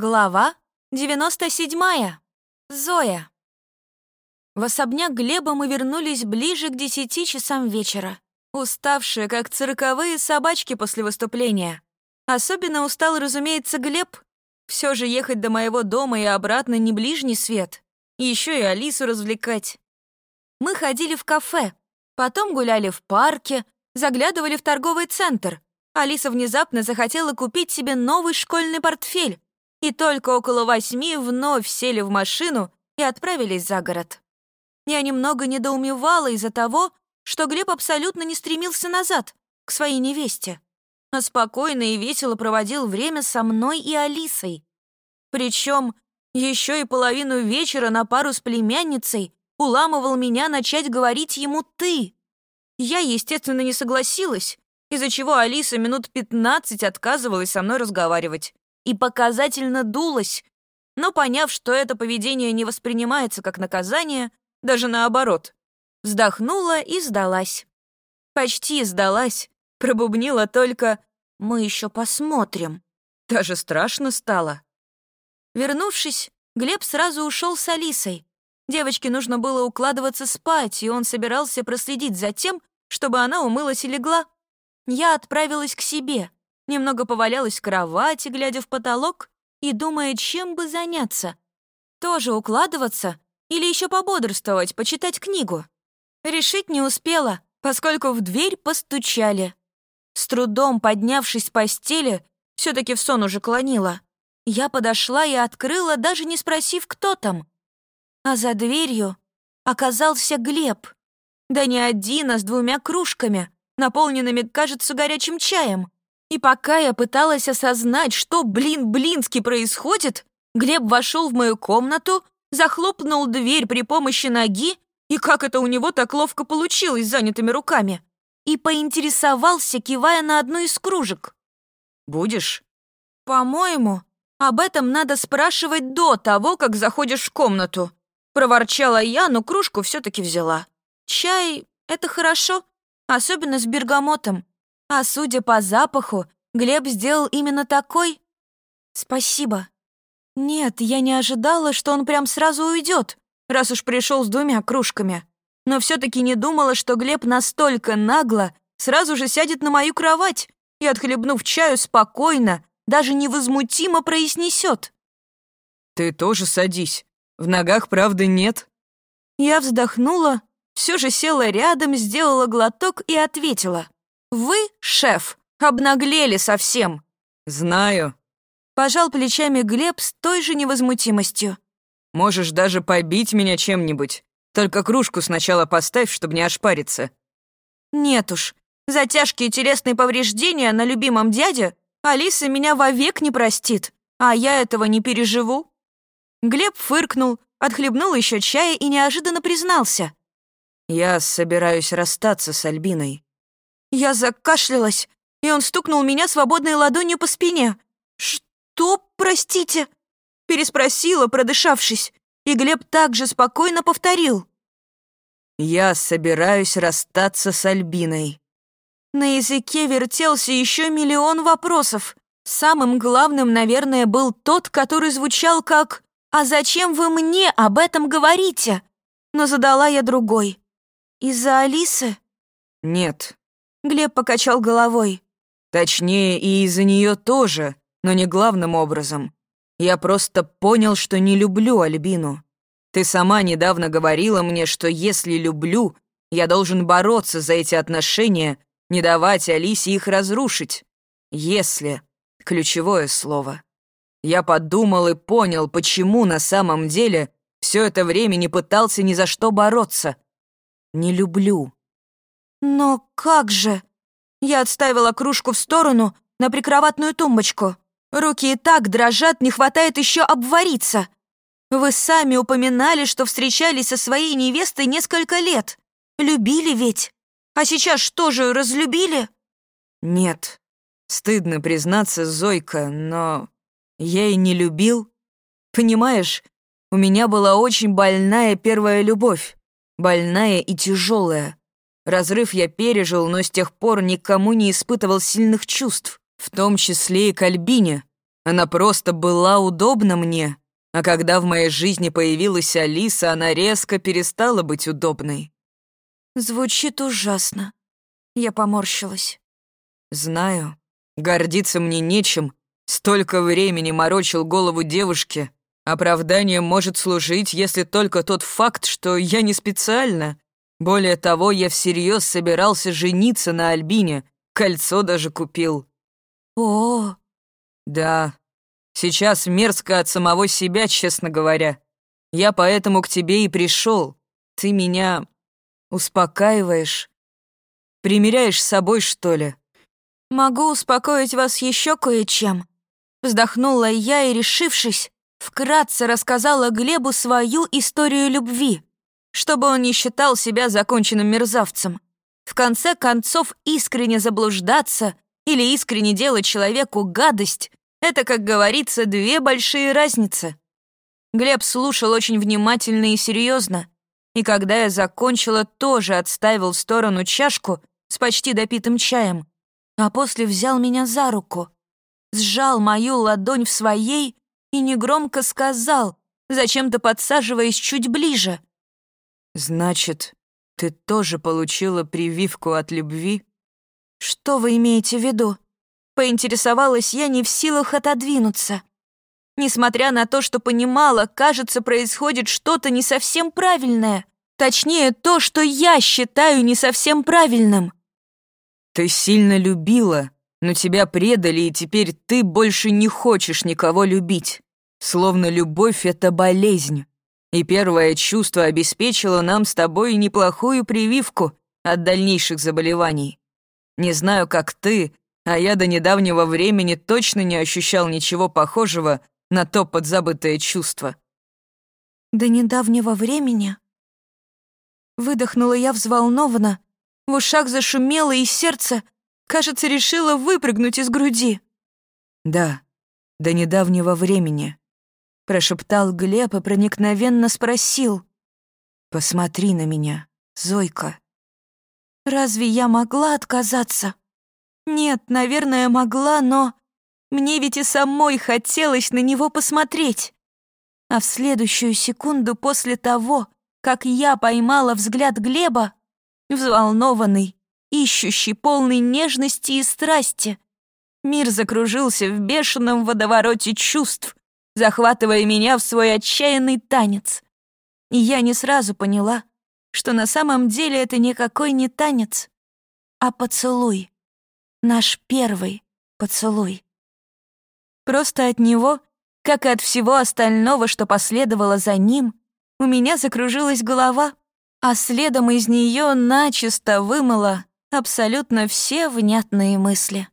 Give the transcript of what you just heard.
Глава 97. Зоя. В особняк Глеба мы вернулись ближе к десяти часам вечера, уставшие, как цирковые собачки после выступления. Особенно устал, разумеется, Глеб. Все же ехать до моего дома и обратно не ближний свет. Еще и Алису развлекать. Мы ходили в кафе, потом гуляли в парке, заглядывали в торговый центр. Алиса внезапно захотела купить себе новый школьный портфель, и только около восьми вновь сели в машину и отправились за город. Я немного недоумевала из-за того, что Глеб абсолютно не стремился назад, к своей невесте, а спокойно и весело проводил время со мной и Алисой. Причем еще и половину вечера на пару с племянницей уламывал меня начать говорить ему «ты». Я, естественно, не согласилась, из-за чего Алиса минут пятнадцать отказывалась со мной разговаривать и показательно дулась, но, поняв, что это поведение не воспринимается как наказание, даже наоборот, вздохнула и сдалась. Почти сдалась, пробубнила только «мы еще посмотрим». Даже страшно стало. Вернувшись, Глеб сразу ушел с Алисой. Девочке нужно было укладываться спать, и он собирался проследить за тем, чтобы она умылась и легла. Я отправилась к себе — Немного повалялась в кровати, глядя в потолок и думая, чем бы заняться. Тоже укладываться или еще пободрствовать, почитать книгу. Решить не успела, поскольку в дверь постучали. С трудом поднявшись с постели, все таки в сон уже клонила, я подошла и открыла, даже не спросив, кто там. А за дверью оказался Глеб. Да не один, а с двумя кружками, наполненными, кажется, горячим чаем. И пока я пыталась осознать, что, блин, блински происходит, Глеб вошел в мою комнату, захлопнул дверь при помощи ноги, и как это у него так ловко получилось занятыми руками, и поинтересовался, кивая на одну из кружек. «Будешь?» «По-моему, об этом надо спрашивать до того, как заходишь в комнату», проворчала я, но кружку все таки взяла. «Чай — это хорошо, особенно с бергамотом. А судя по запаху, Глеб сделал именно такой? Спасибо. Нет, я не ожидала, что он прям сразу уйдет, раз уж пришел с двумя кружками. Но все таки не думала, что Глеб настолько нагло сразу же сядет на мою кровать и, отхлебнув чаю, спокойно, даже невозмутимо произнесет. «Ты тоже садись. В ногах, правда, нет?» Я вздохнула, все же села рядом, сделала глоток и ответила. «Вы, шеф, обнаглели совсем». «Знаю». Пожал плечами Глеб с той же невозмутимостью. «Можешь даже побить меня чем-нибудь. Только кружку сначала поставь, чтобы не ошпариться». «Нет уж, за тяжкие телесные повреждения на любимом дяде Алиса меня вовек не простит, а я этого не переживу». Глеб фыркнул, отхлебнул еще чая и неожиданно признался. «Я собираюсь расстаться с Альбиной». Я закашлялась, и он стукнул меня свободной ладонью по спине. «Что, простите?» Переспросила, продышавшись, и Глеб также спокойно повторил. «Я собираюсь расстаться с Альбиной». На языке вертелся еще миллион вопросов. Самым главным, наверное, был тот, который звучал как «А зачем вы мне об этом говорите?» Но задала я другой. «Из-за Алисы?» «Нет, Глеб покачал головой. Точнее, и из-за нее тоже, но не главным образом. Я просто понял, что не люблю Альбину. Ты сама недавно говорила мне, что если люблю, я должен бороться за эти отношения, не давать Алисе их разрушить. Если — ключевое слово. Я подумал и понял, почему на самом деле все это время не пытался ни за что бороться. Не люблю. «Но как же?» Я отставила кружку в сторону на прикроватную тумбочку. Руки и так дрожат, не хватает еще обвариться. Вы сами упоминали, что встречались со своей невестой несколько лет. Любили ведь. А сейчас что же, разлюбили? Нет. Стыдно признаться, Зойка, но я и не любил. Понимаешь, у меня была очень больная первая любовь. Больная и тяжелая. Разрыв я пережил, но с тех пор никому не испытывал сильных чувств, в том числе и к Альбине. Она просто была удобна мне, а когда в моей жизни появилась Алиса, она резко перестала быть удобной. Звучит ужасно. Я поморщилась. Знаю. Гордиться мне нечем. Столько времени морочил голову девушке. Оправданием может служить, если только тот факт, что я не специально. Более того, я всерьез собирался жениться на Альбине. Кольцо даже купил. О, Да. Сейчас мерзко от самого себя, честно говоря. Я поэтому к тебе и пришел. Ты меня успокаиваешь. Примеряешь с собой, что ли? могу успокоить вас еще кое-чем. Вздохнула я и, решившись, вкратце рассказала Глебу свою историю любви, чтобы он не считал себя законченным мерзавцем. В конце концов, искренне заблуждаться или искренне делать человеку гадость — это, как говорится, две большие разницы. Глеб слушал очень внимательно и серьезно, и когда я закончила, тоже отставил в сторону чашку с почти допитым чаем, а после взял меня за руку, сжал мою ладонь в своей и негромко сказал, зачем-то подсаживаясь чуть ближе. Значит, ты тоже получила прививку от любви? «Что вы имеете в виду?» Поинтересовалась я не в силах отодвинуться. Несмотря на то, что понимала, кажется, происходит что-то не совсем правильное. Точнее, то, что я считаю не совсем правильным. Ты сильно любила, но тебя предали, и теперь ты больше не хочешь никого любить. Словно любовь — это болезнь. И первое чувство обеспечило нам с тобой неплохую прививку от дальнейших заболеваний. Не знаю, как ты, а я до недавнего времени точно не ощущал ничего похожего на то подзабытое чувство. До недавнего времени? Выдохнула я взволнованно, в ушах зашумело, и сердце, кажется, решило выпрыгнуть из груди. «Да, до недавнего времени», — прошептал Глеб и проникновенно спросил. «Посмотри на меня, Зойка». Разве я могла отказаться? Нет, наверное, могла, но мне ведь и самой хотелось на него посмотреть. А в следующую секунду после того, как я поймала взгляд Глеба, взволнованный, ищущий, полный нежности и страсти. Мир закружился в бешеном водовороте чувств, захватывая меня в свой отчаянный танец. И я не сразу поняла, что на самом деле это никакой не танец, а поцелуй. Наш первый поцелуй. Просто от него, как и от всего остального, что последовало за ним, у меня закружилась голова — а следом из нее начисто вымыло абсолютно все внятные мысли.